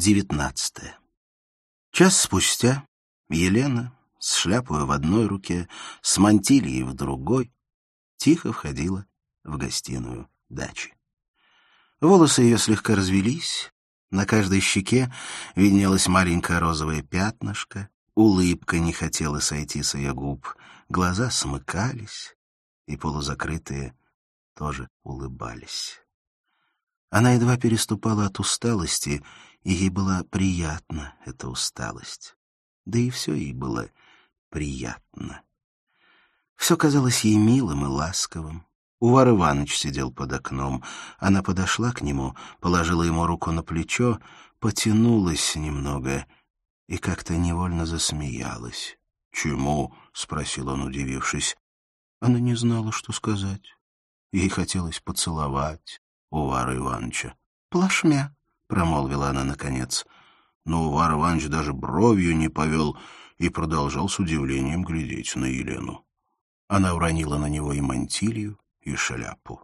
Девятнадцатое. Час спустя Елена с шляпой в одной руке, с мантильей в другой, тихо входила в гостиную дачи. Волосы ее слегка развелись, на каждой щеке виднелось маленькое розовое пятнышко, улыбка не хотела сойти с ее губ, глаза смыкались, и полузакрытые тоже улыбались. Она едва переступала от усталости, и ей была приятна эта усталость. Да и все ей было приятно. Все казалось ей милым и ласковым. Увар Иванович сидел под окном. Она подошла к нему, положила ему руку на плечо, потянулась немного и как-то невольно засмеялась. «Чему?» — спросил он, удивившись. Она не знала, что сказать. Ей хотелось поцеловать Увара Ивановича. «Плашмя», — промолвила она наконец. Но Увар Иванович даже бровью не повел и продолжал с удивлением глядеть на Елену. Она уронила на него и мантилью, и шляпу.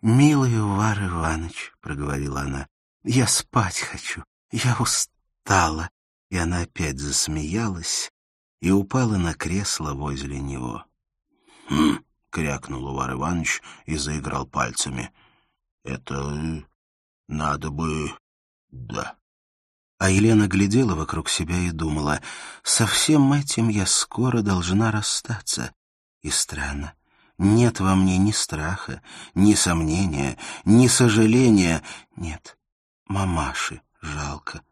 «Милый Увар Иванович», — проговорила она, — «я спать хочу, я устала». И она опять засмеялась и упала на кресло возле него. «Хм!» — крякнул Увар Иванович и заиграл пальцами. «Это надо бы... да». А Елена глядела вокруг себя и думала, со всем этим я скоро должна расстаться. И странно, нет во мне ни страха, ни сомнения, ни сожаления. Нет, мамаши жалко.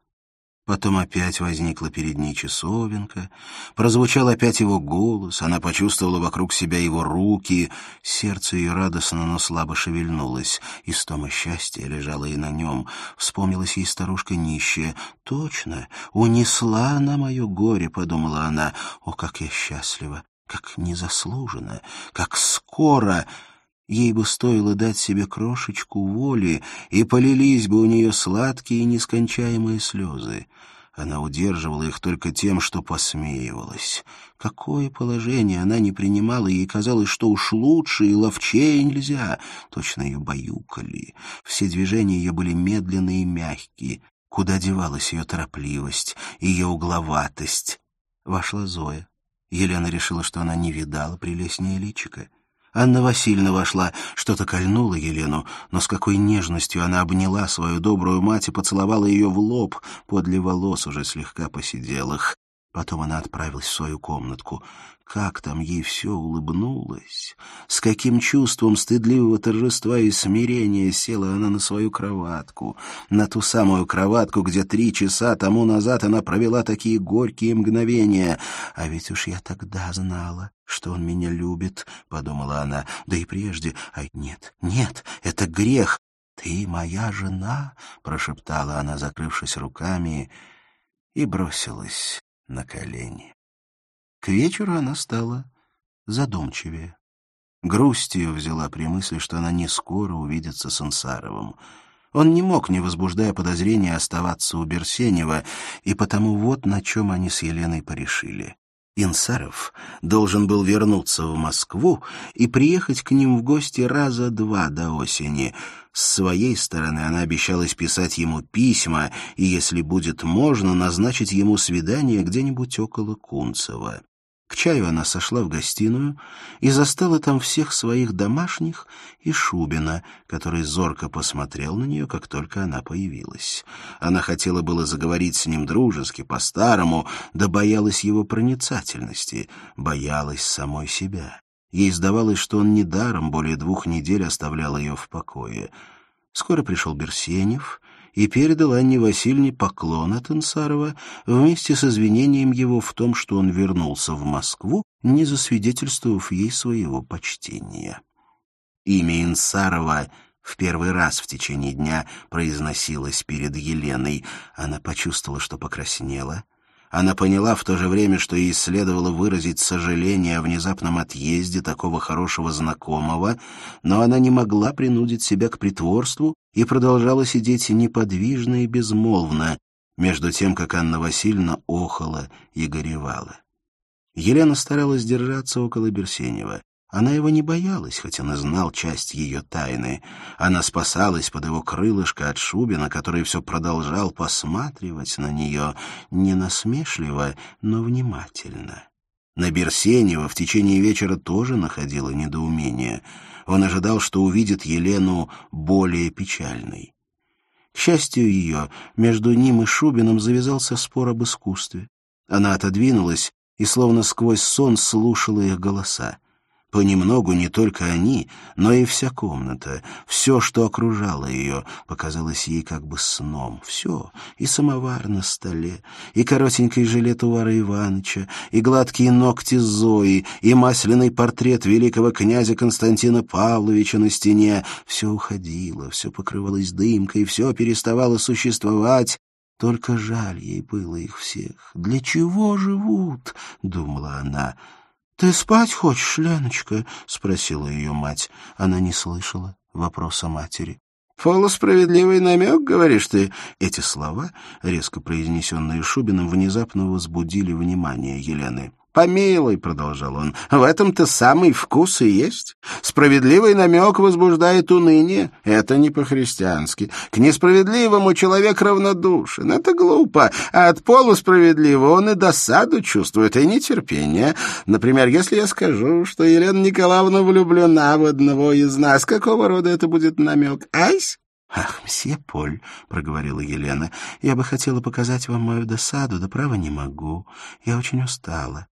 Потом опять возникла перед ней часовенка, прозвучал опять его голос, она почувствовала вокруг себя его руки, сердце ее радостно, но слабо шевельнулось, и стома счастья лежала и на нем. Вспомнилась ей старушка нищая. «Точно, унесла она мое горе», — подумала она. «О, как я счастлива! Как незаслуженно! Как скоро!» Ей бы стоило дать себе крошечку воли, и полились бы у нее сладкие и нескончаемые слезы. Она удерживала их только тем, что посмеивалась. Какое положение она не принимала, ей казалось, что уж лучше и ловчее нельзя. Точно ее баюкали. Все движения ее были медленные и мягкие. Куда девалась ее торопливость, ее угловатость? Вошла Зоя. Елена решила, что она не видала прелестнее личика. Анна Васильевна вошла, что-то кольнуло Елену, но с какой нежностью она обняла свою добрую мать и поцеловала ее в лоб, подле волос уже слегка посиделых. Потом она отправилась в свою комнатку. Как там ей все улыбнулось! С каким чувством стыдливого торжества и смирения села она на свою кроватку, на ту самую кроватку, где три часа тому назад она провела такие горькие мгновения. А ведь уж я тогда знала, что он меня любит, — подумала она, — да и прежде. Ай, нет, нет, это грех. Ты моя жена, — прошептала она, закрывшись руками, и бросилась на колени. К вечеру она стала задумчивее. Грусть ее взяла при мысли, что она не скоро увидится с Ансаровым. Он не мог, не возбуждая подозрения, оставаться у Берсенева, и потому вот на чем они с Еленой порешили. Инсаров должен был вернуться в Москву и приехать к ним в гости раза два до осени. С своей стороны она обещалась писать ему письма и, если будет можно, назначить ему свидание где-нибудь около Кунцева. К чаю она сошла в гостиную и застала там всех своих домашних и Шубина, который зорко посмотрел на нее, как только она появилась. Она хотела было заговорить с ним дружески, по-старому, да боялась его проницательности, боялась самой себя. Ей сдавалось, что он недаром более двух недель оставлял ее в покое. Скоро пришел Берсенев — и передал Анне Васильевне поклон от Инсарова вместе с извинением его в том, что он вернулся в Москву, не засвидетельствовав ей своего почтения. Имя Инсарова в первый раз в течение дня произносилось перед Еленой. Она почувствовала, что покраснела — она поняла в то же время, что ей следовало выразить сожаление о внезапном отъезде такого хорошего знакомого, но она не могла принудить себя к притворству и продолжала сидеть неподвижно и безмолвно, между тем, как Анна Васильевна охала и горевала. Елена старалась держаться около Берсенева. Она его не боялась, хоть он и знал часть ее тайны. Она спасалась под его крылышко от Шубина, который все продолжал посматривать на нее не насмешливо, но внимательно. На Берсенева в течение вечера тоже находило недоумение. Он ожидал, что увидит Елену более печальной. К счастью ее, между ним и Шубиным завязался спор об искусстве. Она отодвинулась и словно сквозь сон слушала их голоса. Понемногу не только они, но и вся комната, все, что окружало ее, показалось ей как бы сном. Все, и самовар на столе, и коротенький жилет Увара Ивановича, и гладкие ногти Зои, и масляный портрет великого князя Константина Павловича на стене. Все уходило, все покрывалось дымкой, все переставало существовать, только жаль ей было их всех. «Для чего живут?» — думала она. «Ты спать хочешь, Леночка?» — спросила ее мать. Она не слышала вопроса матери. «Полусправедливый намек, говоришь ты?» Эти слова, резко произнесенные Шубиным, внезапно возбудили внимание Елены. «Помилуй», — продолжал он, — «в этом-то самый вкус и есть. Справедливый намек возбуждает уныние. Это не по-христиански. К несправедливому человек равнодушен. Это глупо. А от полусправедливого он и досаду чувствует, и нетерпение. Например, если я скажу, что Елена Николаевна влюблена в одного из нас, какого рода это будет намек? Айс?» «Ах, мсье Поль», — проговорила Елена, — «я бы хотела показать вам мою досаду, да право не могу. Я очень устала.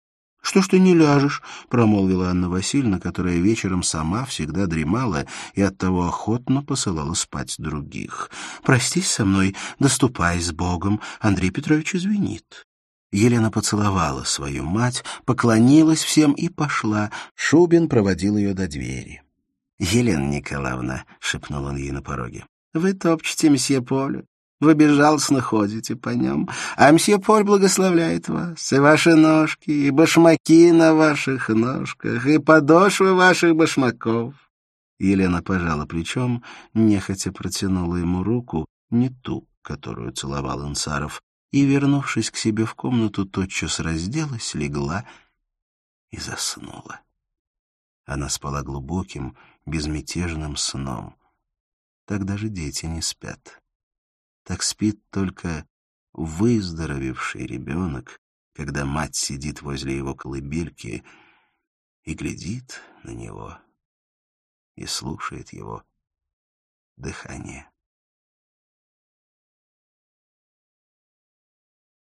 «Что ж ты не ляжешь?» — промолвила Анна Васильевна, которая вечером сама всегда дремала и оттого охотно посылала спать других. «Простись со мной, доступай с Богом, Андрей Петрович извинит». Елена поцеловала свою мать, поклонилась всем и пошла. Шубин проводил ее до двери. «Елена Николаевна», — шепнул он ей на пороге, — «вы топчете месье Полю. Вы безжалостно ходите по нем, а мсье Поль благословляет вас, и ваши ножки, и башмаки на ваших ножках, и подошвы ваших башмаков. Елена пожала плечом, нехотя протянула ему руку, не ту, которую целовал Инсаров, и, вернувшись к себе в комнату, тотчас разделась, легла и заснула. Она спала глубоким, безмятежным сном. Так даже дети не спят. Так спит только выздоровевший ребенок, когда мать сидит возле его колыбельки и глядит на него и слушает его дыхание.